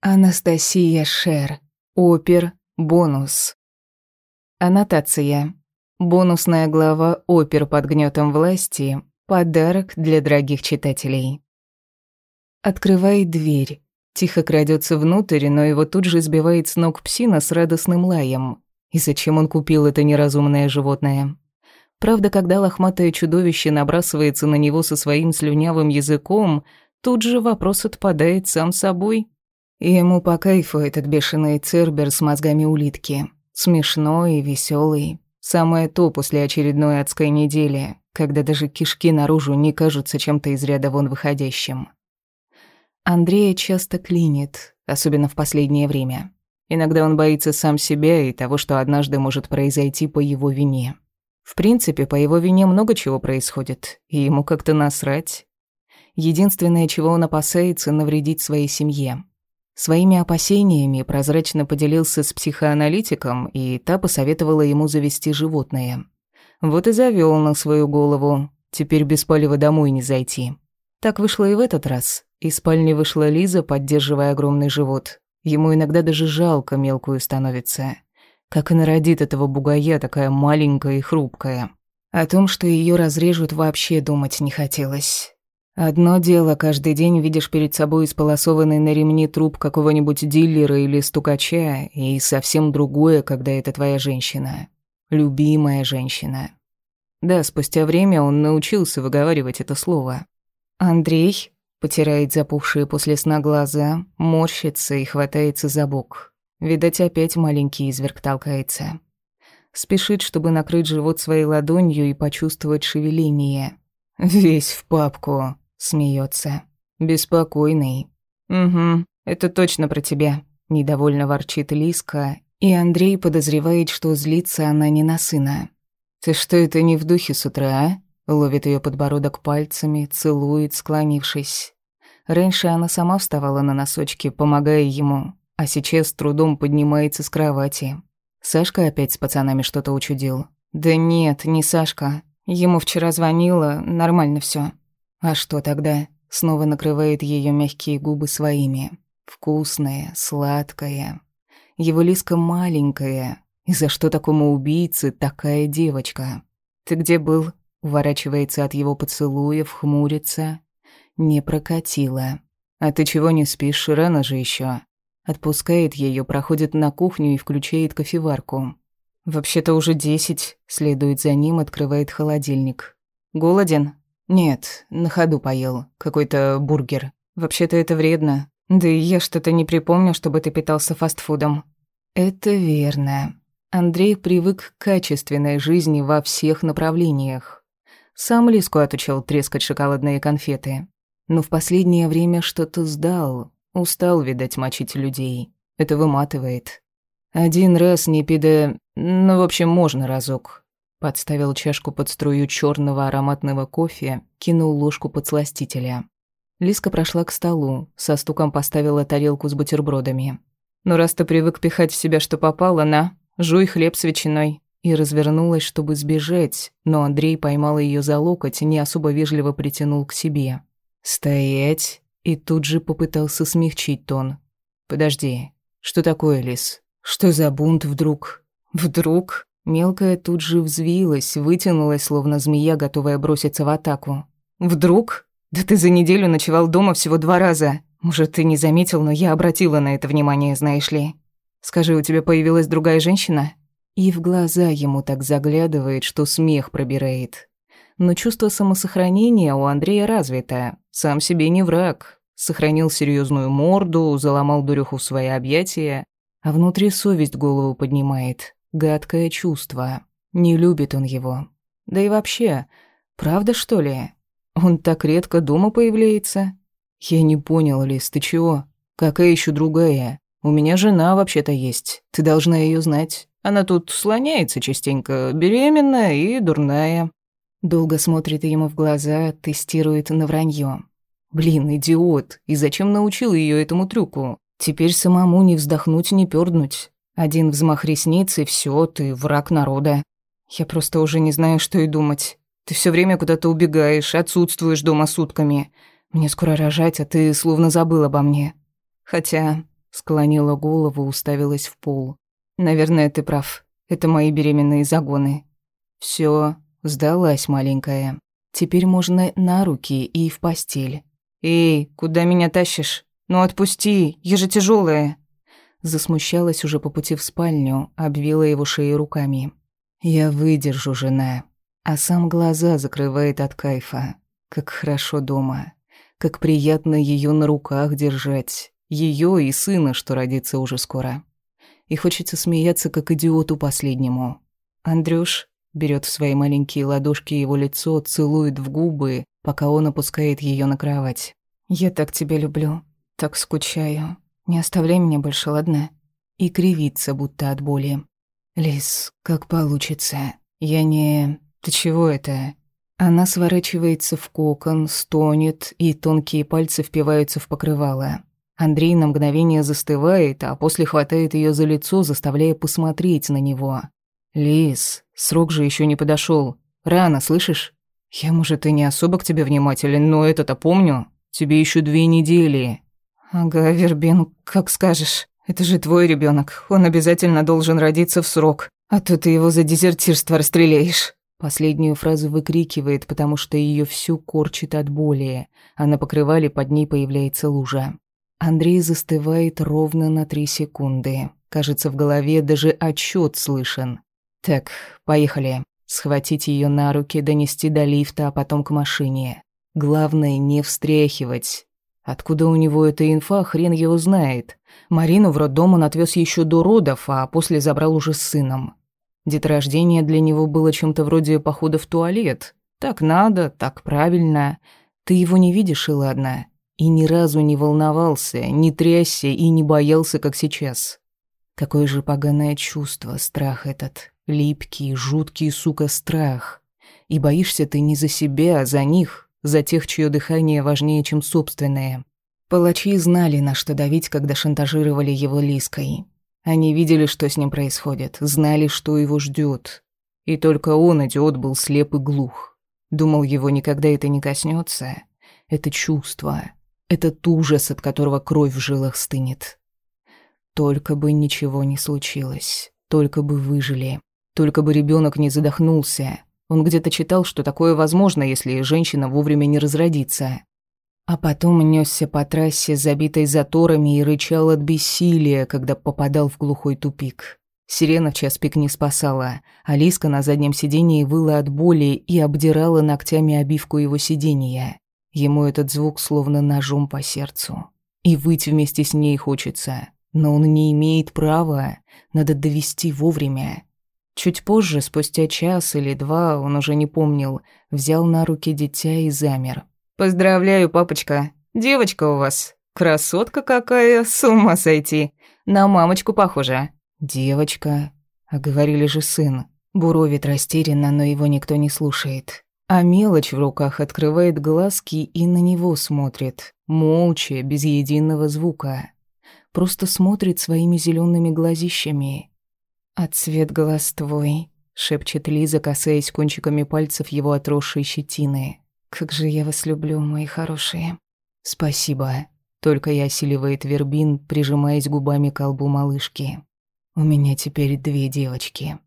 Анастасия Шер. Опер. Бонус. Аннотация. Бонусная глава «Опер под гнетом власти» – подарок для дорогих читателей. Открывает дверь. Тихо крадется внутрь, но его тут же сбивает с ног псина с радостным лаем. И зачем он купил это неразумное животное? Правда, когда лохматое чудовище набрасывается на него со своим слюнявым языком, тут же вопрос отпадает сам собой. Ему по кайфу этот бешеный цербер с мозгами улитки. Смешной и веселый. Самое то после очередной адской недели, когда даже кишки наружу не кажутся чем-то из ряда вон выходящим. Андрея часто клинит, особенно в последнее время. Иногда он боится сам себя и того, что однажды может произойти по его вине. В принципе, по его вине много чего происходит, и ему как-то насрать. Единственное, чего он опасается, навредить своей семье. Своими опасениями прозрачно поделился с психоаналитиком, и та посоветовала ему завести животное. Вот и завёл на свою голову. Теперь без палева домой не зайти. Так вышло и в этот раз. Из спальни вышла Лиза, поддерживая огромный живот. Ему иногда даже жалко мелкую становится. Как и народит этого бугая, такая маленькая и хрупкая. О том, что её разрежут, вообще думать не хотелось. Одно дело, каждый день видишь перед собой исполосованный на ремне труп какого-нибудь дилера или стукача, и совсем другое, когда это твоя женщина. Любимая женщина. Да, спустя время он научился выговаривать это слово. Андрей потирает запухшие после сна глаза, морщится и хватается за бок. Видать, опять маленький изверг толкается. Спешит, чтобы накрыть живот своей ладонью и почувствовать шевеление. Весь в папку. Смеется. Беспокойный. Угу, это точно про тебя. Недовольно ворчит Лиска, и Андрей подозревает, что злится она не на сына. Ты что это не в духе с утра, а? Ловит ее подбородок пальцами, целует, склонившись. Раньше она сама вставала на носочки, помогая ему, а сейчас трудом поднимается с кровати. Сашка опять с пацанами что-то учудил. Да нет, не Сашка. Ему вчера звонила, нормально все. А что тогда? Снова накрывает ее мягкие губы своими. Вкусная, сладкая. Его лиска маленькая. И за что такому убийце такая девочка? Ты где был? Уворачивается от его поцелуев, хмурится. Не прокатило. А ты чего не спишь? Рано же еще. Отпускает ее, проходит на кухню и включает кофеварку. Вообще-то уже десять. Следует за ним, открывает холодильник. Голоден? «Нет, на ходу поел. Какой-то бургер. Вообще-то это вредно. Да и я что-то не припомню, чтобы ты питался фастфудом». «Это верно. Андрей привык к качественной жизни во всех направлениях. Сам Лиску отучил трескать шоколадные конфеты. Но в последнее время что-то сдал. Устал, видать, мочить людей. Это выматывает. Один раз не пида... Ну, в общем, можно разок. Подставил чашку под струю черного ароматного кофе, кинул ложку подсластителя. Лиска прошла к столу, со стуком поставила тарелку с бутербродами. «Ну, раз ты привык пихать в себя, что попало, на, жуй хлеб с ветчиной». И развернулась, чтобы сбежать, но Андрей поймал ее за локоть и не особо вежливо притянул к себе. «Стоять!» И тут же попытался смягчить тон. «Подожди, что такое, Лис? Что за бунт вдруг?» «Вдруг?» Мелкая тут же взвилась, вытянулась, словно змея, готовая броситься в атаку. «Вдруг? Да ты за неделю ночевал дома всего два раза. Может, ты не заметил, но я обратила на это внимание, знаешь ли. Скажи, у тебя появилась другая женщина?» И в глаза ему так заглядывает, что смех пробирает. Но чувство самосохранения у Андрея развито. Сам себе не враг. Сохранил серьезную морду, заломал дурюху в свои объятия, а внутри совесть голову поднимает. Гадкое чувство. Не любит он его. Да и вообще, правда что ли? Он так редко дома появляется. Я не понял, Лис, ты чего? Какая еще другая? У меня жена вообще-то есть. Ты должна ее знать. Она тут слоняется частенько, беременная и дурная. Долго смотрит ему в глаза, тестирует на вранье. Блин, идиот. И зачем научил ее этому трюку? Теперь самому не вздохнуть, не перднуть. Один взмах ресниц, и все, ты враг народа. Я просто уже не знаю, что и думать. Ты все время куда-то убегаешь, отсутствуешь дома сутками. Мне скоро рожать, а ты словно забыл обо мне. Хотя, Склонила голову, уставилась в пол. «Наверное, ты прав. Это мои беременные загоны». Все, сдалась маленькая. Теперь можно на руки и в постель. «Эй, куда меня тащишь? Ну отпусти, я же тяжелая. Засмущалась уже по пути в спальню, обвила его шею руками. «Я выдержу, жена». А сам глаза закрывает от кайфа. Как хорошо дома. Как приятно ее на руках держать. Ее и сына, что родится уже скоро. И хочется смеяться, как идиоту последнему. Андрюш берет в свои маленькие ладошки его лицо, целует в губы, пока он опускает ее на кровать. «Я так тебя люблю, так скучаю. Не оставляй меня больше, ладно?» И кривится, будто от боли. «Лис, как получится. Я не... Ты чего это?» Она сворачивается в кокон, стонет, и тонкие пальцы впиваются в покрывало. Андрей на мгновение застывает, а после хватает ее за лицо, заставляя посмотреть на него. «Лис, срок же еще не подошел. Рано, слышишь? Я, может, и не особо к тебе внимателен, но это-то помню. Тебе еще две недели». «Ага, Вербин, как скажешь. Это же твой ребенок. Он обязательно должен родиться в срок. А то ты его за дезертирство расстреляешь». Последнюю фразу выкрикивает, потому что ее всю корчит от боли, а на покрывале под ней появляется лужа. Андрей застывает ровно на три секунды. Кажется, в голове даже отчет слышен. Так, поехали. Схватить ее на руки, донести до лифта, а потом к машине. Главное, не встряхивать. Откуда у него эта инфа, хрен его знает. Марину в роддом он отвез еще до родов, а после забрал уже с сыном. Деторождение для него было чем-то вроде похода в туалет. Так надо, так правильно. Ты его не видишь, и ладно. И ни разу не волновался, не трясся и не боялся, как сейчас. Какое же поганое чувство, страх этот. Липкий, жуткий, сука, страх. И боишься ты не за себя, а за них, за тех, чье дыхание важнее, чем собственное. Палачи знали, на что давить, когда шантажировали его Лиской. Они видели, что с ним происходит, знали, что его ждет. И только он, идиот, был слеп и глух. Думал, его никогда это не коснется. Это чувство, этот ужас, от которого кровь в жилах стынет. Только бы ничего не случилось, только бы выжили, только бы ребенок не задохнулся. Он где-то читал, что такое возможно, если женщина вовремя не разродится. А потом несся по трассе, забитой заторами, и рычал от бессилия, когда попадал в глухой тупик. Сирена в час пик не спасала. Алиска на заднем сидении выла от боли и обдирала ногтями обивку его сидения. Ему этот звук словно ножом по сердцу. И выйти вместе с ней хочется. Но он не имеет права. Надо довести вовремя. Чуть позже, спустя час или два, он уже не помнил, взял на руки дитя и замер, «Поздравляю, папочка. Девочка у вас. Красотка какая, с ума сойти. На мамочку похожа». «Девочка», а говорили же сын. Буровит растерянно, но его никто не слушает. А мелочь в руках открывает глазки и на него смотрит. Молча, без единого звука. Просто смотрит своими зелеными глазищами. «А цвет глаз твой», — шепчет Лиза, касаясь кончиками пальцев его отросшей щетины. «Как же я вас люблю, мои хорошие». «Спасибо», — только и осиливает Вербин, прижимаясь губами к колбу малышки. «У меня теперь две девочки».